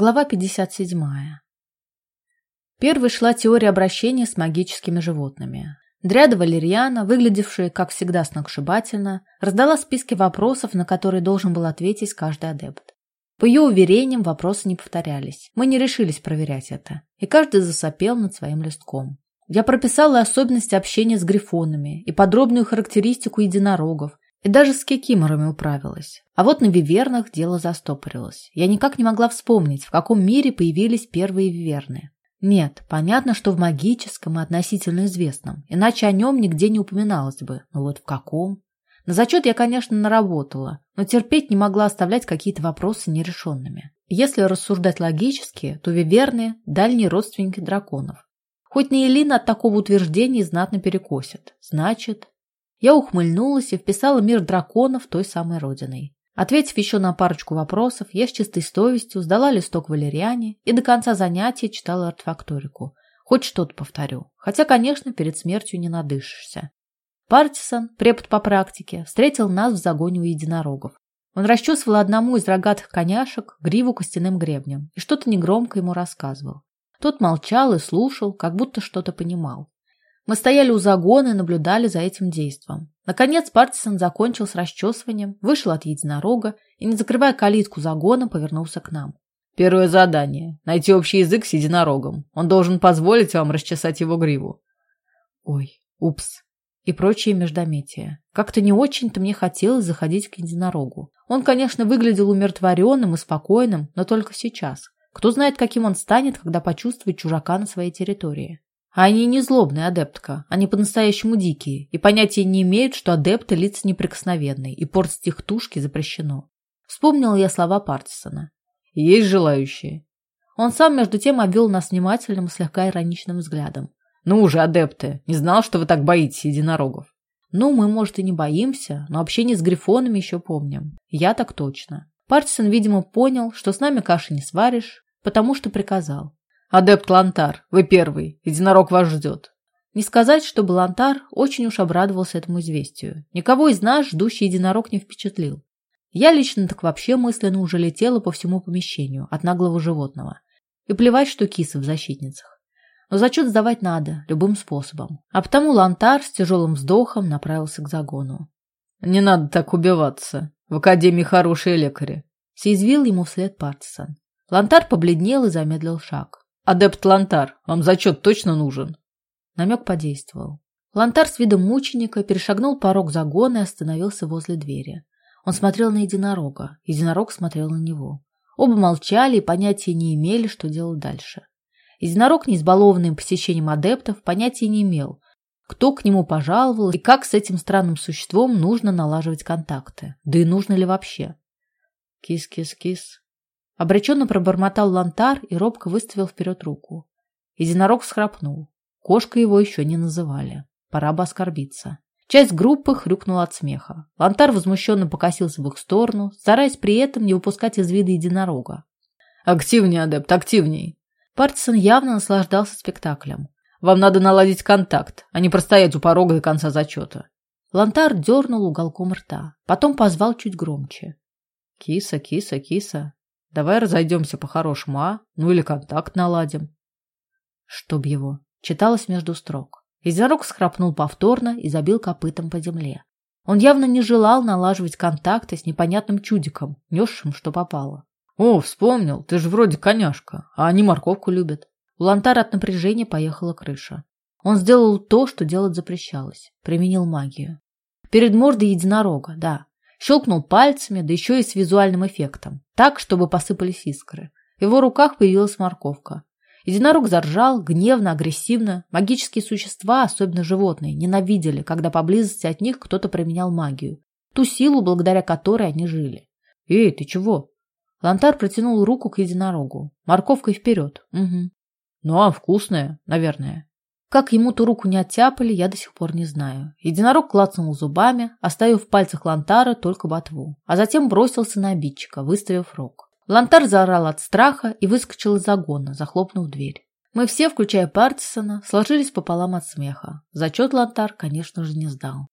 Глава 57. Первой шла теория обращения с магическими животными. Дряда Валерьяна, выглядевшая, как всегда, сногсшибательно, раздала списки вопросов, на которые должен был ответить каждый адепт. По ее уверениям, вопросы не повторялись. Мы не решились проверять это, и каждый засопел над своим листком. Я прописала особенности общения с грифонами и подробную характеристику единорогов, и даже с кикиморами управилась. А вот на вивернах дело застопорилось. Я никак не могла вспомнить, в каком мире появились первые виверны. Нет, понятно, что в магическом и относительно известном, иначе о нем нигде не упоминалось бы. Но вот в каком? На зачет я, конечно, наработала, но терпеть не могла оставлять какие-то вопросы нерешенными. Если рассуждать логически, то виверны – дальние родственники драконов. Хоть Нейлина от такого утверждения знатно перекосит. Значит, я ухмыльнулась и вписала мир драконов той самой родиной. Ответив еще на парочку вопросов, я с чистой совестью сдала листок валериане и до конца занятия читала артефакторику. Хоть что-то повторю. Хотя, конечно, перед смертью не надышишься. Партисон, препод по практике, встретил нас в загоне у единорогов. Он расчесывал одному из рогатых коняшек гриву костяным гребнем и что-то негромко ему рассказывал. Тот молчал и слушал, как будто что-то понимал. Мы стояли у загона и наблюдали за этим действом. Наконец Партисон закончил с расчесыванием, вышел от единорога и, не закрывая калитку загона, повернулся к нам. Первое задание – найти общий язык с единорогом. Он должен позволить вам расчесать его гриву. Ой, упс. И прочие междометия. Как-то не очень-то мне хотелось заходить к единорогу. Он, конечно, выглядел умиротворенным и спокойным, но только сейчас. Кто знает, каким он станет, когда почувствует чужака на своей территории. А они не злобные, адептка. Они по-настоящему дикие и понятия не имеют, что адепты лица неприкосновенные, и портить их тушки запрещено. Вспомнил я слова Партисона. Есть желающие. Он сам, между тем, обвел нас внимательным, слегка ироничным взглядом. Ну уже, адепты, не знал, что вы так боитесь единорогов. Ну, мы, может, и не боимся, но общение с грифонами еще помним. Я так точно. Партисон, видимо, понял, что с нами каши не сваришь, потому что приказал. «Адепт Лантар, вы первый. Единорог вас ждет». Не сказать, чтобы Лантар очень уж обрадовался этому известию. Никого из нас ждущий единорог не впечатлил. Я лично так вообще мысленно уже летела по всему помещению от наглого животного. И плевать, что киса в защитницах. Но зачет сдавать надо, любым способом. А потому Лантар с тяжелым вздохом направился к загону. «Не надо так убиваться. В Академии хорошие лекари», — съязвил ему вслед Партисон. Лантар побледнел и замедлил шаг. «Адепт Лантар, вам зачет точно нужен?» Намек подействовал. Лантар с видом мученика перешагнул порог загона и остановился возле двери. Он смотрел на единорога, единорог смотрел на него. Оба молчали и понятия не имели, что делать дальше. Единорог, не избалованный посещением адептов, понятия не имел, кто к нему пожаловал и как с этим странным существом нужно налаживать контакты. Да и нужно ли вообще? Кис-кис-кис. Обреченно пробормотал лантар и робко выставил вперед руку. Единорог схрапнул. Кошка его еще не называли. Пора бы оскорбиться. Часть группы хрюкнула от смеха. Лантар возмущенно покосился в их сторону, стараясь при этом не упускать из вида единорога. «Активнее, адепт, активней!» Партисон явно наслаждался спектаклем. «Вам надо наладить контакт, а не простоять у порога до конца зачета». Лантар дернул уголком рта, потом позвал чуть громче. «Киса, киса, киса, Давай разойдемся по-хорошему, а? Ну или контакт наладим. Чтоб его. Читалось между строк. Единорог схрапнул повторно и забил копытом по земле. Он явно не желал налаживать контакты с непонятным чудиком, несшим, что попало. «О, вспомнил, ты же вроде коняшка, а они морковку любят». У Лантара от напряжения поехала крыша. Он сделал то, что делать запрещалось. Применил магию. Перед мордой единорога, да. Щелкнул пальцами, да еще и с визуальным эффектом, так, чтобы посыпались искры. В его руках появилась морковка. Единорог заржал, гневно, агрессивно. Магические существа, особенно животные, ненавидели, когда поблизости от них кто-то применял магию. Ту силу, благодаря которой они жили. «Эй, ты чего?» Лантар протянул руку к единорогу. Морковкой вперед. Угу. «Ну, а вкусная, наверное». Как ему ту руку не оттяпали, я до сих пор не знаю. Единорог клацнул зубами, оставив в пальцах Лантара только ботву, а затем бросился на обидчика, выставив рог. Лантар заорал от страха и выскочил из загона, захлопнув дверь. Мы все, включая Партисона, сложились пополам от смеха. Зачет Лантар, конечно же, не сдал.